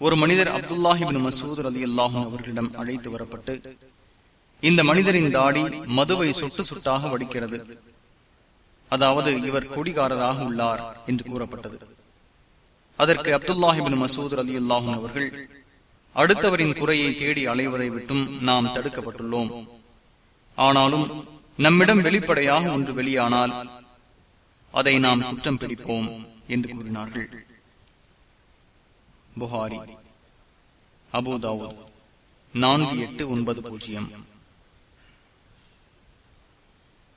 ஒரு மனிதர் அப்துல்லாஹிபின் மசூத் அலி அல்லாஹும் அவர்களிடம் அழைத்து வரப்பட்டு இந்த மனிதரின் தாடி மதுவை சொட்டு சுட்டாக வடிக்கிறது. அதாவது இவர் கொடிகாரராக உள்ளார் என்று கூறப்பட்டது. அதற்கு அப்துல்லாஹிபின் மசூத் அலி அல்லாஹும் அவர்கள் அடுத்தவரின் குறையை தேடி அலைவதை விட்டும் நாம் தடுக்கப்பட்டுள்ளோம். ஆனாலும் நம்மிடம் வெளிப்படையாக ஒன்று வெளியானால் அதை நாம் குற்றம் பிடிப்போம் என்று கூறினார்கள். புகாரி அபுதாவூத் நான்கு எட்டு ஒன்பது பூஜ்ஜியம்.